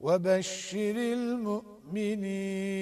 وبشر المؤمنين.